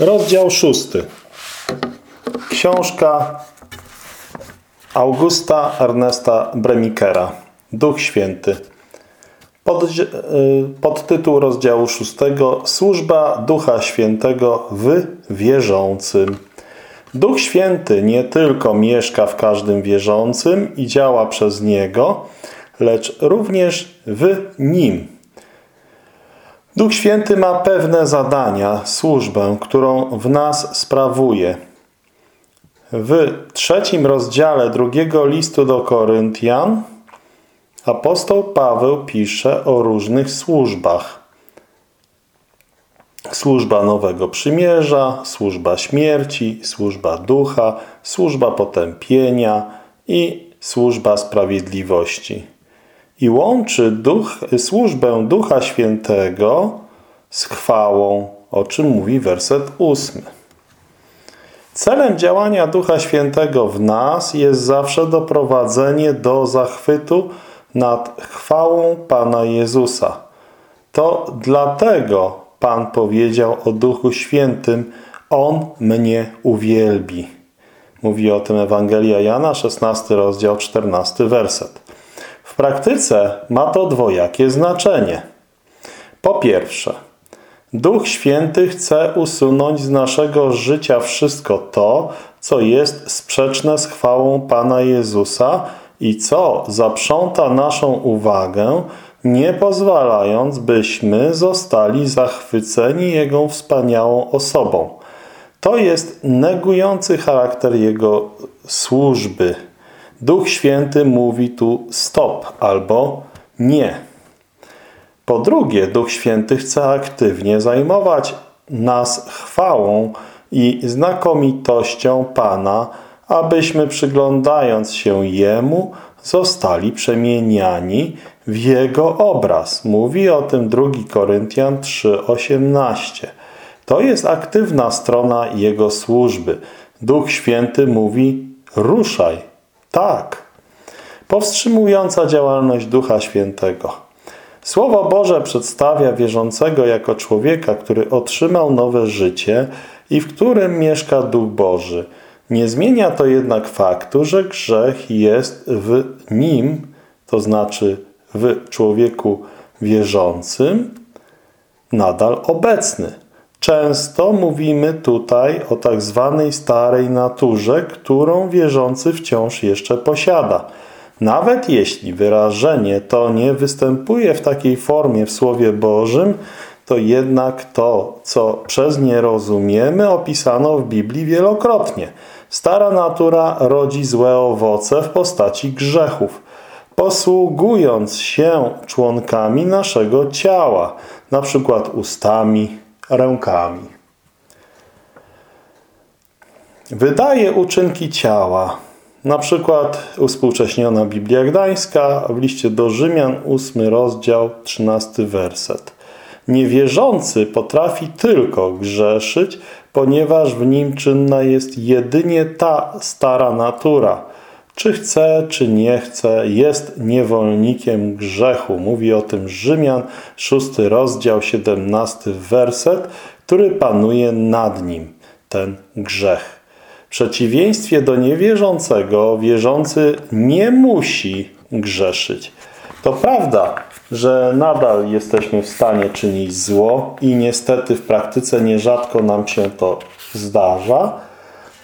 Rozdział szósty. Książka Augusta Ernesta Bremikera. Duch Święty. Pod, y, podtytuł rozdziału szóstego Służba Ducha Świętego w wierzącym. Duch Święty nie tylko mieszka w każdym wierzącym i działa przez niego, lecz również w nim. Duch Święty ma pewne zadania, służbę, którą w nas sprawuje. W trzecim rozdziale drugiego listu do Koryntian apostoł Paweł pisze o różnych służbach. Służba Nowego Przymierza, służba śmierci, służba ducha, służba potępienia i służba sprawiedliwości i łączy duch, służbę Ducha Świętego z chwałą, o czym mówi werset ósmy. Celem działania Ducha Świętego w nas jest zawsze doprowadzenie do zachwytu nad chwałą Pana Jezusa. To dlatego Pan powiedział o Duchu Świętym, On mnie uwielbi. Mówi o tym Ewangelia Jana, 16 rozdział, 14 werset. W praktyce ma to dwojakie znaczenie. Po pierwsze, Duch Święty chce usunąć z naszego życia wszystko to, co jest sprzeczne z chwałą Pana Jezusa i co zaprząta naszą uwagę, nie pozwalając, byśmy zostali zachwyceni Jego wspaniałą osobą. To jest negujący charakter Jego służby, Duch Święty mówi tu stop albo nie. Po drugie, Duch Święty chce aktywnie zajmować nas chwałą i znakomitością Pana, abyśmy przyglądając się Jemu zostali przemieniani w Jego obraz. Mówi o tym 2 Koryntian 3,18. To jest aktywna strona Jego służby. Duch Święty mówi ruszaj, tak. Powstrzymująca działalność Ducha Świętego. Słowo Boże przedstawia wierzącego jako człowieka, który otrzymał nowe życie i w którym mieszka Duch Boży. Nie zmienia to jednak faktu, że grzech jest w nim, to znaczy w człowieku wierzącym, nadal obecny. Często mówimy tutaj o tak zwanej starej naturze, którą wierzący wciąż jeszcze posiada. Nawet jeśli wyrażenie to nie występuje w takiej formie w Słowie Bożym, to jednak to, co przez nie rozumiemy, opisano w Biblii wielokrotnie. Stara natura rodzi złe owoce w postaci grzechów, posługując się członkami naszego ciała, na przykład ustami, rękami. Wydaje uczynki ciała, na przykład uspółcześniona Biblia Gdańska w liście do Rzymian, 8 rozdział, 13 werset. Niewierzący potrafi tylko grzeszyć, ponieważ w nim czynna jest jedynie ta stara natura – czy chce, czy nie chce, jest niewolnikiem grzechu. Mówi o tym Rzymian, szósty rozdział, siedemnasty werset, który panuje nad nim, ten grzech. W przeciwieństwie do niewierzącego, wierzący nie musi grzeszyć. To prawda, że nadal jesteśmy w stanie czynić zło i niestety w praktyce nierzadko nam się to zdarza,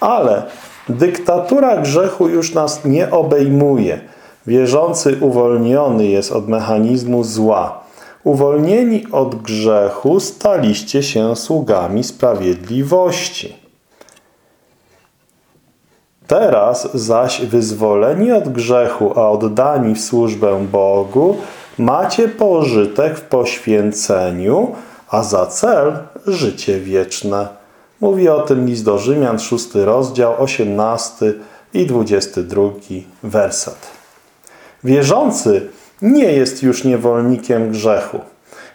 ale Dyktatura grzechu już nas nie obejmuje. Wierzący uwolniony jest od mechanizmu zła. Uwolnieni od grzechu staliście się sługami sprawiedliwości. Teraz zaś wyzwoleni od grzechu, a oddani w służbę Bogu, macie pożytek w poświęceniu, a za cel życie wieczne. Mówi o tym list do Rzymian, 6 rozdział, 18 i 22 werset. Wierzący nie jest już niewolnikiem grzechu.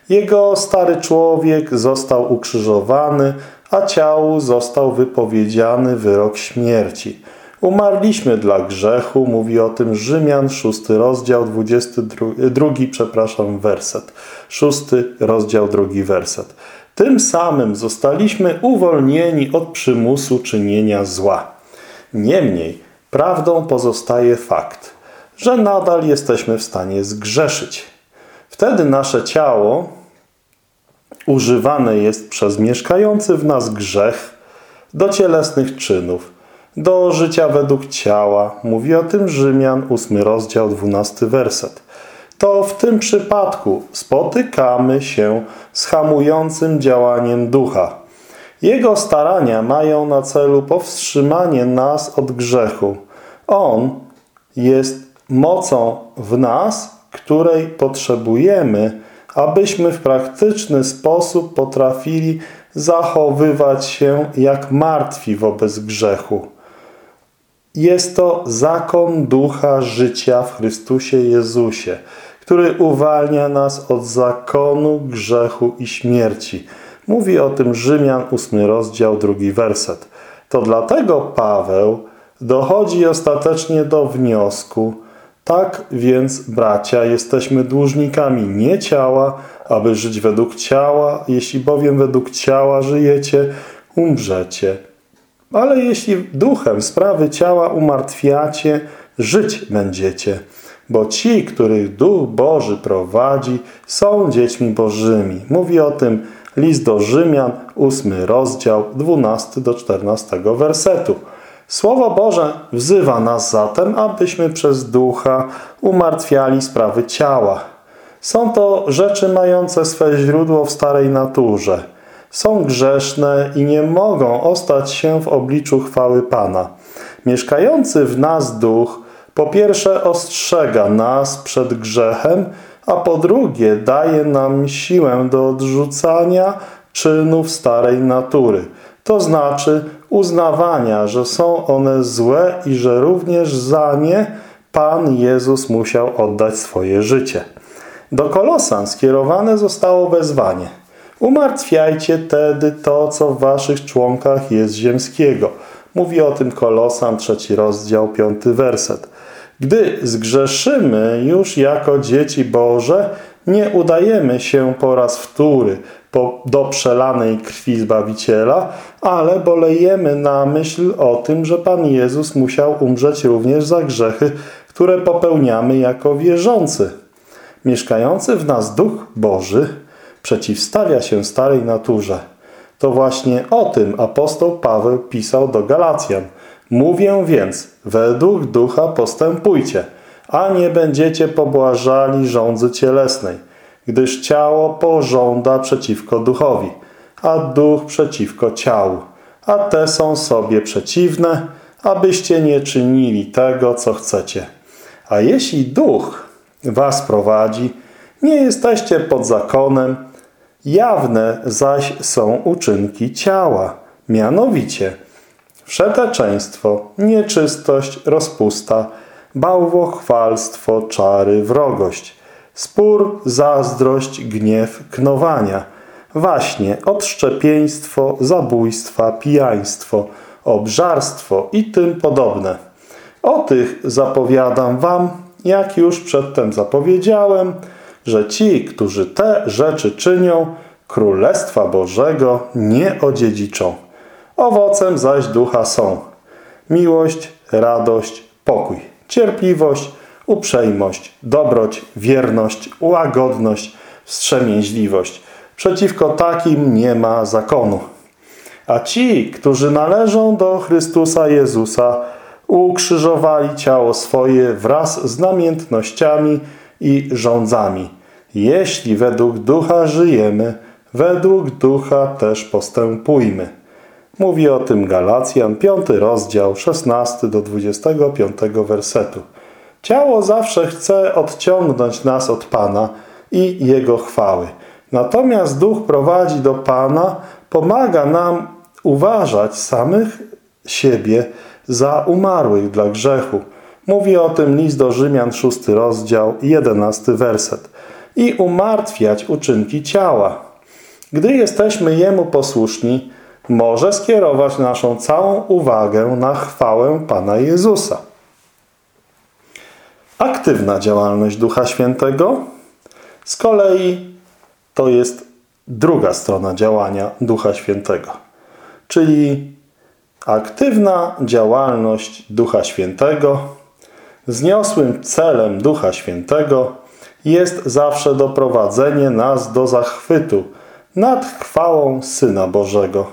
Jego stary człowiek został ukrzyżowany, a ciału został wypowiedziany wyrok śmierci. Umarliśmy dla grzechu, mówi o tym Rzymian, szósty rozdział, 22, drugi, przepraszam, werset. Szósty rozdział, drugi werset. Tym samym zostaliśmy uwolnieni od przymusu czynienia zła. Niemniej, prawdą pozostaje fakt, że nadal jesteśmy w stanie zgrzeszyć. Wtedy nasze ciało używane jest przez mieszkający w nas grzech do cielesnych czynów, do życia według ciała. Mówi o tym Rzymian, 8 rozdział, 12 werset. To w tym przypadku spotykamy się z hamującym działaniem ducha. Jego starania mają na celu powstrzymanie nas od grzechu. On jest mocą w nas, której potrzebujemy, abyśmy w praktyczny sposób potrafili zachowywać się jak martwi wobec grzechu. Jest to zakon ducha życia w Chrystusie Jezusie, który uwalnia nas od zakonu grzechu i śmierci. Mówi o tym Rzymian 8 rozdział, drugi werset. To dlatego Paweł dochodzi ostatecznie do wniosku, tak więc, bracia, jesteśmy dłużnikami nie ciała, aby żyć według ciała. Jeśli bowiem według ciała żyjecie, umrzecie. Ale jeśli duchem sprawy ciała umartwiacie, żyć będziecie. Bo ci, których Duch Boży prowadzi, są dziećmi Bożymi. Mówi o tym list do Rzymian, 8 rozdział, 12 do 14 wersetu. Słowo Boże wzywa nas zatem, abyśmy przez ducha umartwiali sprawy ciała. Są to rzeczy mające swe źródło w starej naturze. Są grzeszne i nie mogą ostać się w obliczu chwały Pana. Mieszkający w nas duch po pierwsze ostrzega nas przed grzechem, a po drugie daje nam siłę do odrzucania czynów starej natury. To znaczy uznawania, że są one złe i że również za nie Pan Jezus musiał oddać swoje życie. Do Kolosan skierowane zostało wezwanie. Umartwiajcie tedy to, co w waszych członkach jest ziemskiego. Mówi o tym Kolosan, trzeci rozdział, piąty werset. Gdy zgrzeszymy już jako dzieci Boże, nie udajemy się po raz wtóry do przelanej krwi Zbawiciela, ale bolejemy na myśl o tym, że Pan Jezus musiał umrzeć również za grzechy, które popełniamy jako wierzący. Mieszkający w nas Duch Boży przeciwstawia się starej naturze. To właśnie o tym apostoł Paweł pisał do Galacjan. Mówię więc, według ducha postępujcie, a nie będziecie pobłażali żądzy cielesnej, gdyż ciało pożąda przeciwko duchowi, a duch przeciwko ciału, a te są sobie przeciwne, abyście nie czynili tego, co chcecie. A jeśli duch was prowadzi, nie jesteście pod zakonem, jawne zaś są uczynki ciała, mianowicie wszeteczeństwo, nieczystość, rozpusta, bałwochwalstwo, czary, wrogość, spór, zazdrość, gniew, knowania, właśnie, odszczepieństwo, zabójstwa, pijaństwo, obżarstwo i tym podobne. O tych zapowiadam wam, jak już przedtem zapowiedziałem, że ci, którzy te rzeczy czynią, Królestwa Bożego nie odziedziczą. Owocem zaś ducha są miłość, radość, pokój, cierpliwość, uprzejmość, dobroć, wierność, łagodność, wstrzemięźliwość. Przeciwko takim nie ma zakonu. A ci, którzy należą do Chrystusa Jezusa, ukrzyżowali ciało swoje wraz z namiętnościami i rządzami. Jeśli według ducha żyjemy, według ducha też postępujmy. Mówi o tym Galacjan, 5 rozdział, 16 do 25 wersetu. Ciało zawsze chce odciągnąć nas od Pana i Jego chwały. Natomiast Duch prowadzi do Pana, pomaga nam uważać samych siebie za umarłych dla grzechu. Mówi o tym list do Rzymian, 6 rozdział, 11 werset. I umartwiać uczynki ciała. Gdy jesteśmy Jemu posłuszni, może skierować naszą całą uwagę na chwałę Pana Jezusa. Aktywna działalność Ducha Świętego z kolei to jest druga strona działania Ducha Świętego, czyli aktywna działalność Ducha Świętego Zniosłym celem Ducha Świętego jest zawsze doprowadzenie nas do zachwytu nad chwałą Syna Bożego.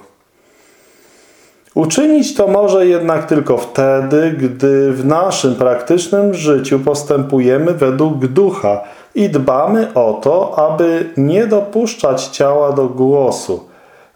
Uczynić to może jednak tylko wtedy, gdy w naszym praktycznym życiu postępujemy według ducha i dbamy o to, aby nie dopuszczać ciała do głosu.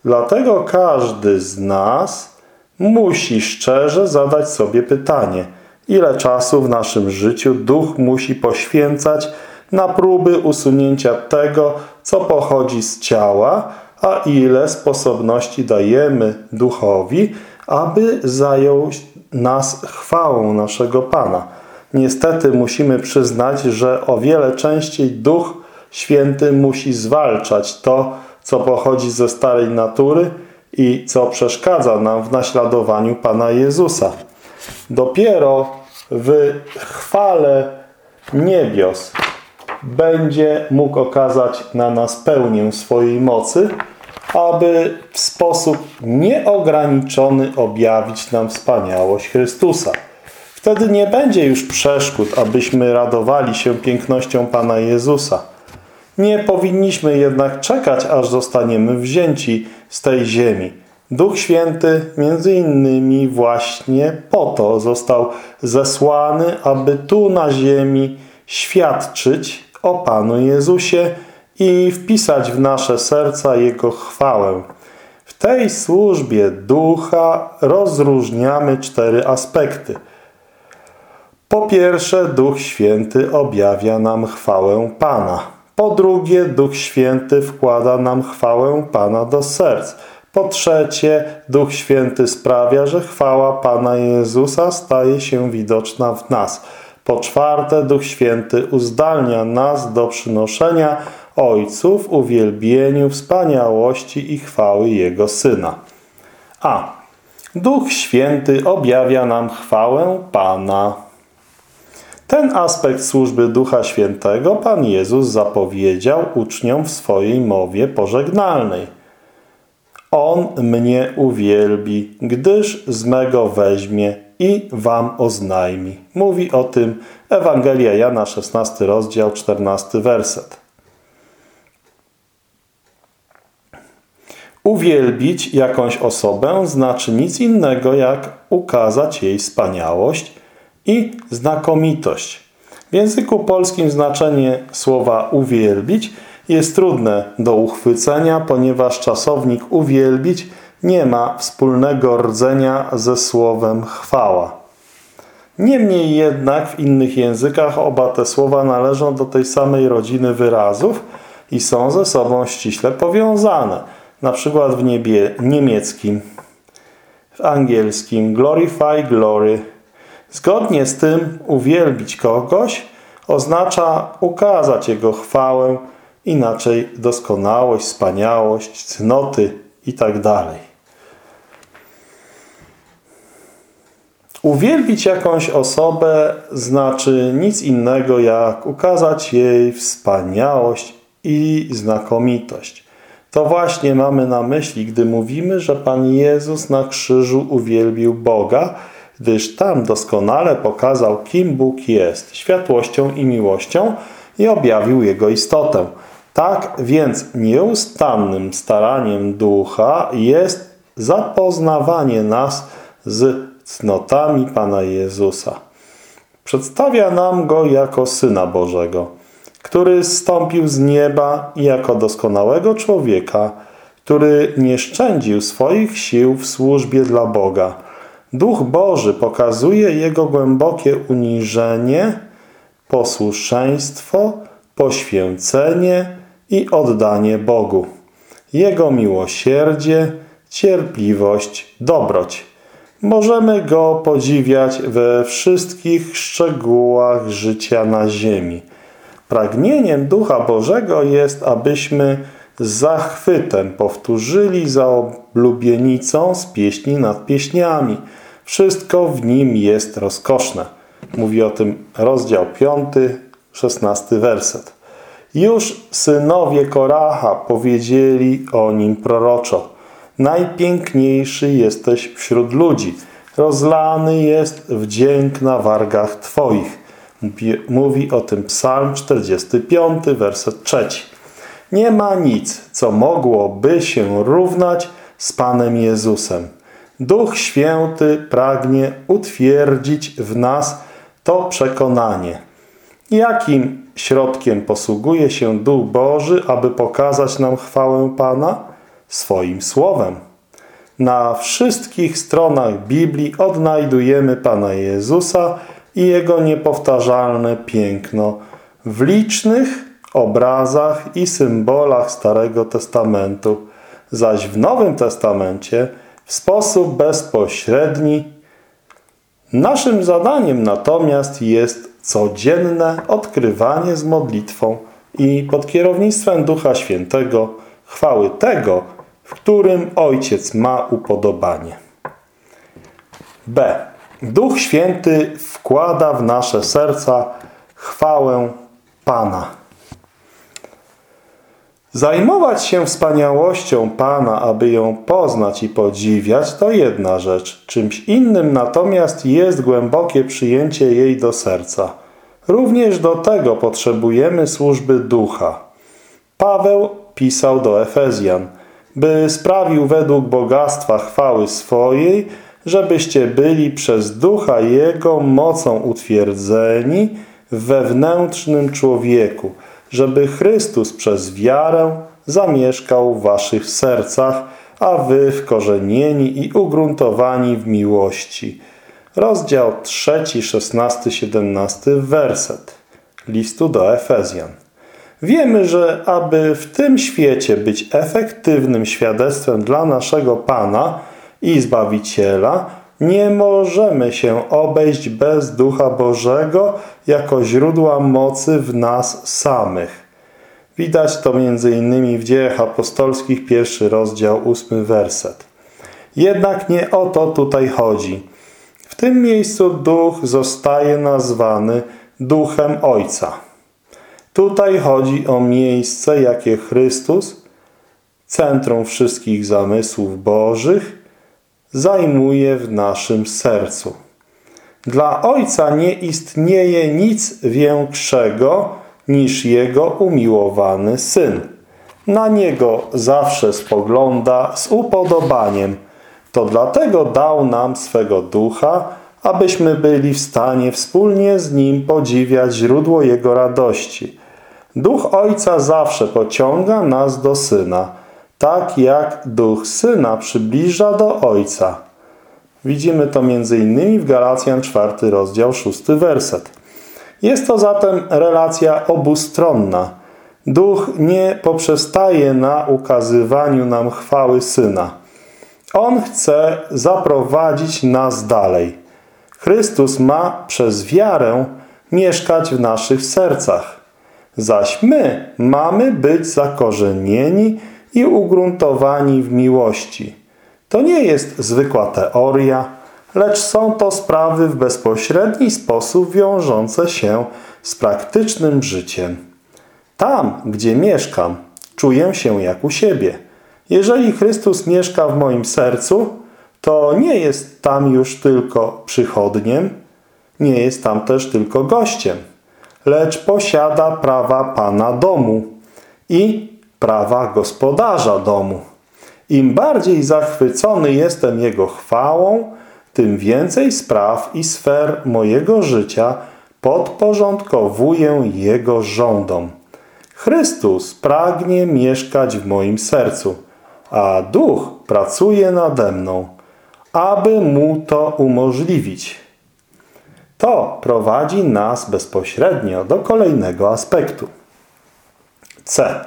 Dlatego każdy z nas musi szczerze zadać sobie pytanie, ile czasu w naszym życiu duch musi poświęcać na próby usunięcia tego, co pochodzi z ciała, a ile sposobności dajemy duchowi, aby zajął nas chwałą naszego Pana. Niestety musimy przyznać, że o wiele częściej Duch Święty musi zwalczać to, co pochodzi ze starej natury i co przeszkadza nam w naśladowaniu Pana Jezusa. Dopiero w chwale niebios będzie mógł okazać na nas pełnię swojej mocy, aby w sposób nieograniczony objawić nam wspaniałość Chrystusa. Wtedy nie będzie już przeszkód, abyśmy radowali się pięknością Pana Jezusa. Nie powinniśmy jednak czekać, aż zostaniemy wzięci z tej ziemi. Duch Święty między innymi właśnie po to został zesłany, aby tu na ziemi świadczyć o Panu Jezusie i wpisać w nasze serca Jego chwałę. W tej służbie ducha rozróżniamy cztery aspekty. Po pierwsze, Duch Święty objawia nam chwałę Pana. Po drugie, Duch Święty wkłada nam chwałę Pana do serc. Po trzecie, Duch Święty sprawia, że chwała Pana Jezusa staje się widoczna w nas. Po czwarte, Duch Święty uzdalnia nas do przynoszenia Ojców uwielbieniu, wspaniałości i chwały Jego Syna. A. Duch Święty objawia nam chwałę Pana. Ten aspekt służby Ducha Świętego Pan Jezus zapowiedział uczniom w swojej mowie pożegnalnej. On mnie uwielbi, gdyż z mego weźmie i wam oznajmi. Mówi o tym Ewangelia Jana, 16 rozdział, 14 werset. Uwielbić jakąś osobę znaczy nic innego jak ukazać jej wspaniałość i znakomitość. W języku polskim znaczenie słowa uwielbić jest trudne do uchwycenia, ponieważ czasownik uwielbić nie ma wspólnego rdzenia ze słowem chwała. Niemniej jednak w innych językach oba te słowa należą do tej samej rodziny wyrazów i są ze sobą ściśle powiązane. Na przykład w niebie, niemieckim, w angielskim glorify glory. Zgodnie z tym uwielbić kogoś oznacza ukazać Jego chwałę, inaczej doskonałość, wspaniałość, cnoty itd. Tak Uwielbić jakąś osobę znaczy nic innego jak ukazać jej wspaniałość i znakomitość. To właśnie mamy na myśli, gdy mówimy, że Pan Jezus na krzyżu uwielbił Boga, gdyż tam doskonale pokazał, kim Bóg jest, światłością i miłością i objawił Jego istotę. Tak więc nieustannym staraniem ducha jest zapoznawanie nas z cnotami Pana Jezusa. Przedstawia nam Go jako Syna Bożego, który zstąpił z nieba i jako doskonałego człowieka, który nie szczędził swoich sił w służbie dla Boga. Duch Boży pokazuje Jego głębokie uniżenie, posłuszeństwo, poświęcenie i oddanie Bogu. Jego miłosierdzie, cierpliwość, dobroć. Możemy Go podziwiać we wszystkich szczegółach życia na ziemi. Pragnieniem Ducha Bożego jest, abyśmy z zachwytem powtórzyli za oblubienicą z pieśni nad pieśniami. Wszystko w nim jest rozkoszne. Mówi o tym rozdział 5, 16 werset. Już synowie Koracha powiedzieli o nim proroczo. Najpiękniejszy jesteś wśród ludzi. Rozlany jest wdzięk na wargach Twoich. Mówi, o tym psalm 45, werset 3. Nie ma nic, co mogłoby się równać z Panem Jezusem. Duch Święty pragnie utwierdzić w nas to przekonanie. Jakim środkiem posługuje się Duch Boży, aby pokazać nam chwałę Pana? Swoim Słowem. Na wszystkich stronach Biblii odnajdujemy Pana Jezusa i Jego niepowtarzalne piękno w licznych obrazach i symbolach Starego Testamentu, zaś w Nowym Testamencie w sposób bezpośredni. Naszym zadaniem natomiast jest codzienne odkrywanie z modlitwą i pod kierownictwem Ducha Świętego chwały tego, w którym Ojciec ma upodobanie. B. Duch Święty wkłada w nasze serca chwałę Pana. Zajmować się wspaniałością Pana, aby ją poznać i podziwiać, to jedna rzecz. Czymś innym natomiast jest głębokie przyjęcie jej do serca. Również do tego potrzebujemy służby ducha. Paweł pisał do Efezjan, by sprawił według bogactwa chwały swojej, żebyście byli przez ducha Jego mocą utwierdzeni w wewnętrznym człowieku – żeby Chrystus przez wiarę zamieszkał w waszych sercach, a wy wkorzenieni i ugruntowani w miłości. Rozdział 3, 16, 17 werset listu do Efezjan. Wiemy, że aby w tym świecie być efektywnym świadectwem dla naszego Pana i Zbawiciela, nie możemy się obejść bez Ducha Bożego jako źródła mocy w nas samych. Widać to m.in. w dziejach apostolskich, pierwszy rozdział, ósmy werset. Jednak nie o to tutaj chodzi. W tym miejscu Duch zostaje nazwany Duchem Ojca. Tutaj chodzi o miejsce, jakie Chrystus, centrum wszystkich zamysłów Bożych, zajmuje w naszym sercu. Dla Ojca nie istnieje nic większego niż Jego umiłowany Syn. Na Niego zawsze spogląda z upodobaniem. To dlatego dał nam swego Ducha, abyśmy byli w stanie wspólnie z Nim podziwiać źródło Jego radości. Duch Ojca zawsze pociąga nas do Syna – tak jak Duch Syna przybliża do Ojca. Widzimy to m.in. w Galacjan 4 rozdział 6 werset. Jest to zatem relacja obustronna. Duch nie poprzestaje na ukazywaniu nam chwały Syna. On chce zaprowadzić nas dalej. Chrystus ma przez wiarę mieszkać w naszych sercach. Zaś my mamy być zakorzenieni i ugruntowani w miłości. To nie jest zwykła teoria, lecz są to sprawy w bezpośredni sposób wiążące się z praktycznym życiem. Tam, gdzie mieszkam, czuję się jak u siebie. Jeżeli Chrystus mieszka w moim sercu, to nie jest tam już tylko przychodniem, nie jest tam też tylko gościem, lecz posiada prawa Pana domu i prawa gospodarza domu. Im bardziej zachwycony jestem Jego chwałą, tym więcej spraw i sfer mojego życia podporządkowuję Jego rządom. Chrystus pragnie mieszkać w moim sercu, a Duch pracuje nade mną, aby Mu to umożliwić. To prowadzi nas bezpośrednio do kolejnego aspektu. C.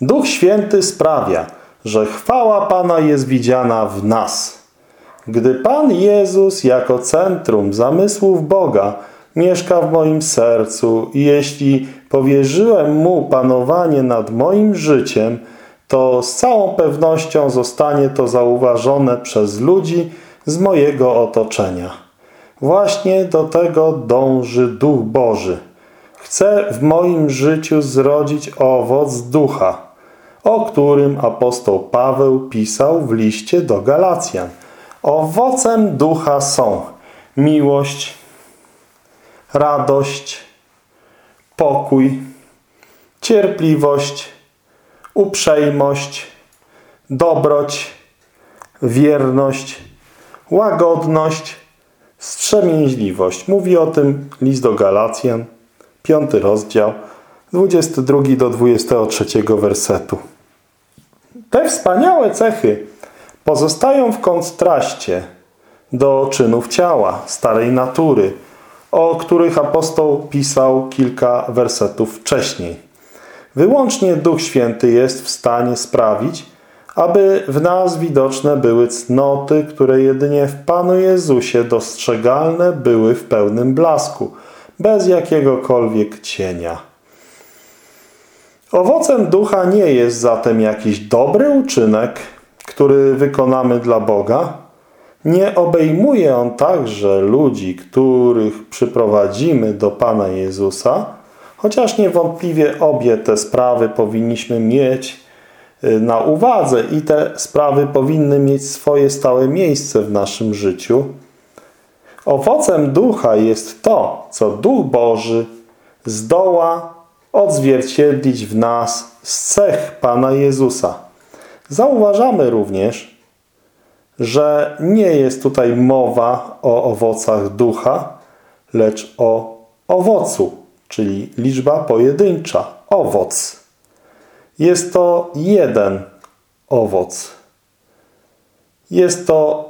Duch Święty sprawia, że chwała Pana jest widziana w nas. Gdy Pan Jezus jako centrum zamysłów Boga mieszka w moim sercu i jeśli powierzyłem Mu panowanie nad moim życiem, to z całą pewnością zostanie to zauważone przez ludzi z mojego otoczenia. Właśnie do tego dąży Duch Boży. Chcę w moim życiu zrodzić owoc ducha, o którym apostoł Paweł pisał w liście do Galacjan. Owocem ducha są miłość, radość, pokój, cierpliwość, uprzejmość, dobroć, wierność, łagodność, wstrzemięźliwość. Mówi o tym list do Galacjan, piąty rozdział, 22 do 23 wersetu. Te wspaniałe cechy pozostają w kontraście do czynów ciała, starej natury, o których apostoł pisał kilka wersetów wcześniej. Wyłącznie Duch Święty jest w stanie sprawić, aby w nas widoczne były cnoty, które jedynie w Panu Jezusie dostrzegalne były w pełnym blasku, bez jakiegokolwiek cienia. Owocem ducha nie jest zatem jakiś dobry uczynek, który wykonamy dla Boga. Nie obejmuje on także ludzi, których przyprowadzimy do Pana Jezusa, chociaż niewątpliwie obie te sprawy powinniśmy mieć na uwadze i te sprawy powinny mieć swoje stałe miejsce w naszym życiu. Owocem ducha jest to, co Duch Boży zdoła odzwierciedlić w nas z cech Pana Jezusa. Zauważamy również, że nie jest tutaj mowa o owocach ducha, lecz o owocu, czyli liczba pojedyncza, owoc. Jest to jeden owoc. Jest to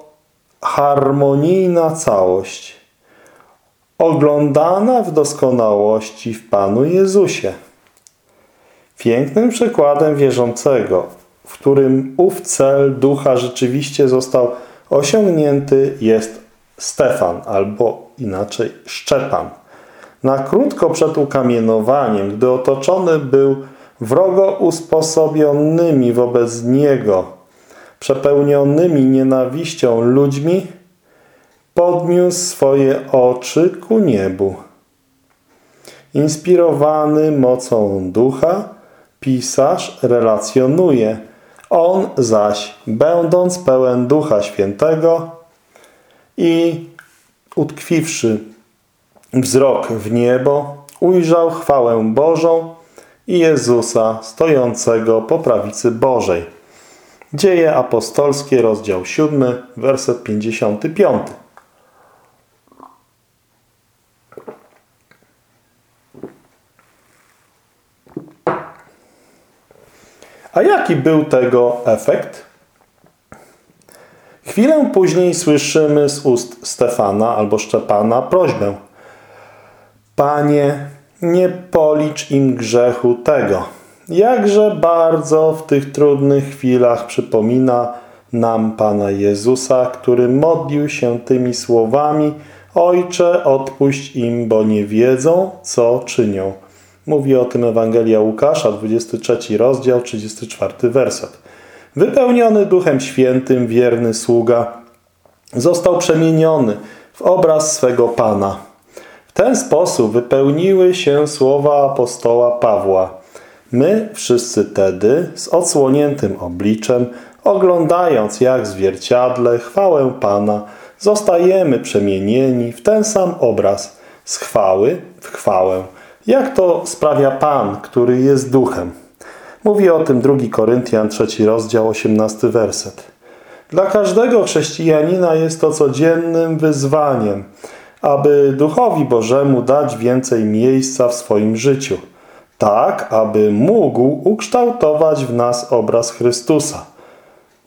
harmonijna całość, oglądana w doskonałości w Panu Jezusie. Pięknym przykładem wierzącego, w którym ów cel ducha rzeczywiście został osiągnięty jest Stefan, albo inaczej Szczepan. Na krótko przed ukamienowaniem, gdy otoczony był wrogo usposobionymi wobec niego, przepełnionymi nienawiścią ludźmi, podniósł swoje oczy ku niebu. Inspirowany mocą ducha, pisarz relacjonuje. On zaś, będąc pełen ducha świętego i utkwiwszy wzrok w niebo, ujrzał chwałę Bożą i Jezusa stojącego po prawicy Bożej. Dzieje apostolskie, rozdział 7, werset 55. A jaki był tego efekt? Chwilę później słyszymy z ust Stefana albo Szczepana prośbę. Panie, nie policz im grzechu tego. Jakże bardzo w tych trudnych chwilach przypomina nam Pana Jezusa, który modlił się tymi słowami Ojcze, odpuść im, bo nie wiedzą, co czynią. Mówi o tym Ewangelia Łukasza, 23 rozdział, 34 werset. Wypełniony Duchem Świętym, wierny sługa został przemieniony w obraz swego Pana. W ten sposób wypełniły się słowa apostoła Pawła. My wszyscy tedy z odsłoniętym obliczem, oglądając jak zwierciadle chwałę Pana, zostajemy przemienieni w ten sam obraz z chwały w chwałę jak to sprawia Pan, który jest duchem? Mówi o tym 2 Koryntian, 3 rozdział, 18 werset. Dla każdego chrześcijanina jest to codziennym wyzwaniem, aby Duchowi Bożemu dać więcej miejsca w swoim życiu, tak aby mógł ukształtować w nas obraz Chrystusa.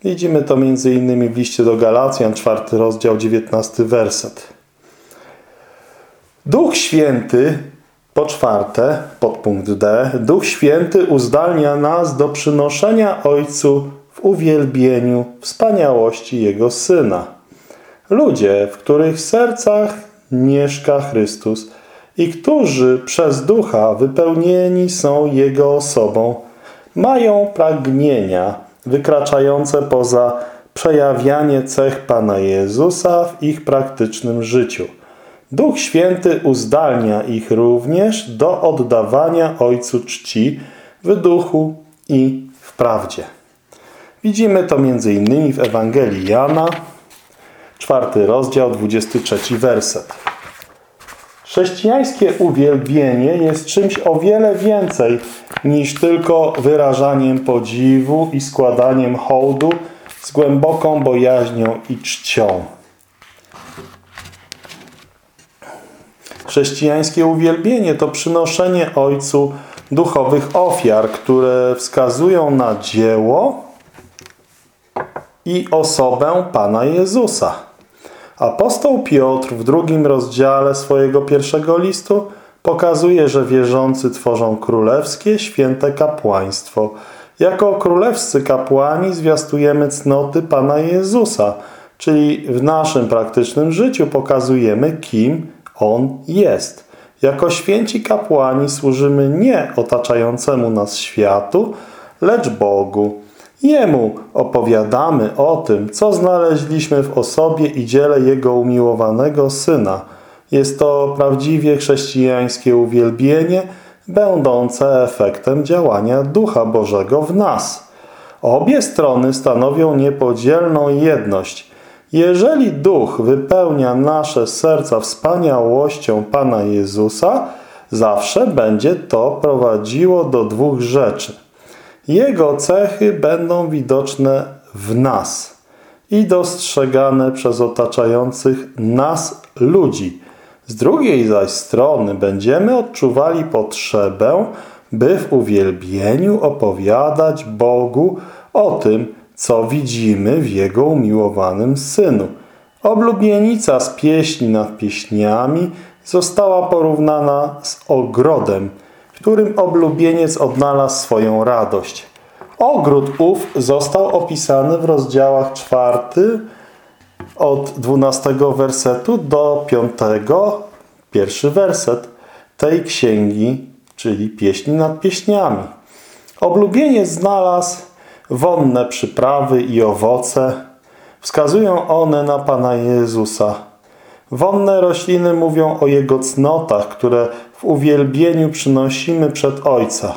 Widzimy to m.in. w liście do Galacjan, 4 rozdział, 19 werset. Duch Święty po czwarte, podpunkt D, Duch Święty uzdalnia nas do przynoszenia Ojcu w uwielbieniu wspaniałości Jego Syna. Ludzie, w których sercach mieszka Chrystus i którzy przez Ducha wypełnieni są Jego osobą, mają pragnienia wykraczające poza przejawianie cech Pana Jezusa w ich praktycznym życiu. Duch Święty uzdalnia ich również do oddawania Ojcu czci w duchu i w prawdzie. Widzimy to m.in. w Ewangelii Jana, czwarty rozdział, 23 werset. Chrześcijańskie uwielbienie jest czymś o wiele więcej niż tylko wyrażaniem podziwu i składaniem hołdu z głęboką bojaźnią i czcią. Chrześcijańskie uwielbienie to przynoszenie Ojcu duchowych ofiar, które wskazują na dzieło i osobę Pana Jezusa. Apostoł Piotr w drugim rozdziale swojego pierwszego listu pokazuje, że wierzący tworzą królewskie, święte kapłaństwo. Jako królewscy kapłani zwiastujemy cnoty Pana Jezusa, czyli w naszym praktycznym życiu pokazujemy, kim On jest. Jako święci kapłani służymy nie otaczającemu nas światu, lecz Bogu. Jemu opowiadamy o tym, co znaleźliśmy w osobie i dziele Jego umiłowanego Syna. Jest to prawdziwie chrześcijańskie uwielbienie, będące efektem działania Ducha Bożego w nas. Obie strony stanowią niepodzielną jedność. Jeżeli Duch wypełnia nasze serca wspaniałością Pana Jezusa, zawsze będzie to prowadziło do dwóch rzeczy – jego cechy będą widoczne w nas i dostrzegane przez otaczających nas ludzi. Z drugiej zaś strony będziemy odczuwali potrzebę, by w uwielbieniu opowiadać Bogu o tym, co widzimy w Jego umiłowanym Synu. Oblubienica z pieśni nad pieśniami została porównana z ogrodem – w którym oblubieniec odnalazł swoją radość. Ogród ów został opisany w rozdziałach czwarty od 12 wersetu do 5, pierwszy werset tej księgi, czyli pieśni nad pieśniami. Oblubieniec znalazł wonne przyprawy i owoce. Wskazują one na Pana Jezusa. Wonne rośliny mówią o Jego cnotach, które uwielbieniu przynosimy przed Ojca.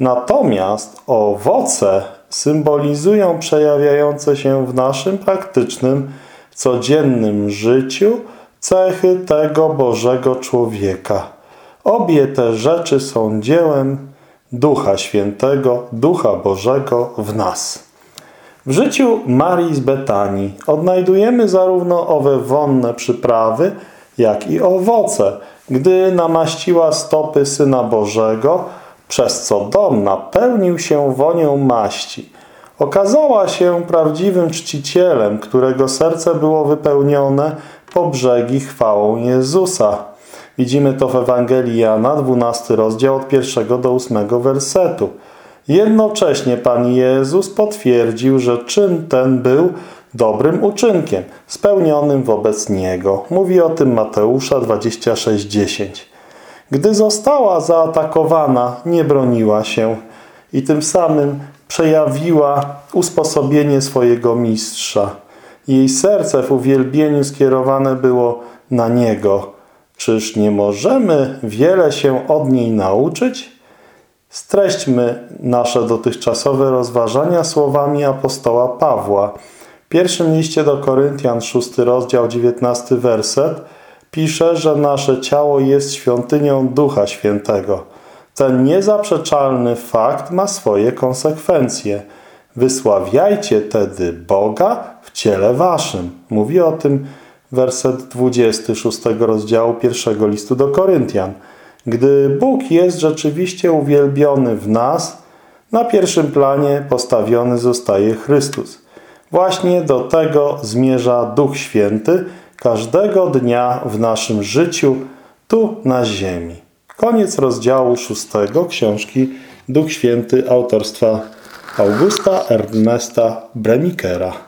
Natomiast owoce symbolizują przejawiające się w naszym praktycznym, codziennym życiu cechy tego Bożego człowieka. Obie te rzeczy są dziełem Ducha Świętego, Ducha Bożego w nas. W życiu Marii z Betanii odnajdujemy zarówno owe wonne przyprawy, jak i owoce, gdy namaściła stopy Syna Bożego, przez co dom napełnił się wonią maści. Okazała się prawdziwym czcicielem, którego serce było wypełnione po brzegi chwałą Jezusa. Widzimy to w Ewangelii Jana, 12 rozdział od 1 do 8 wersetu. Jednocześnie Pan Jezus potwierdził, że czyn ten był dobrym uczynkiem, spełnionym wobec Niego. Mówi o tym Mateusza 26:10. Gdy została zaatakowana, nie broniła się i tym samym przejawiła usposobienie swojego mistrza. Jej serce w uwielbieniu skierowane było na Niego. Czyż nie możemy wiele się od niej nauczyć? Streśćmy nasze dotychczasowe rozważania słowami apostoła Pawła. Pierwszym liście do Koryntian, 6 rozdział, 19 werset pisze, że nasze ciało jest świątynią Ducha Świętego. Ten niezaprzeczalny fakt ma swoje konsekwencje. Wysławiajcie tedy Boga w ciele waszym. Mówi o tym werset 26 rozdziału pierwszego listu do Koryntian. Gdy Bóg jest rzeczywiście uwielbiony w nas, na pierwszym planie postawiony zostaje Chrystus. Właśnie do tego zmierza Duch Święty każdego dnia w naszym życiu tu na ziemi. Koniec rozdziału szóstego książki Duch Święty autorstwa Augusta Ernesta Bremikera.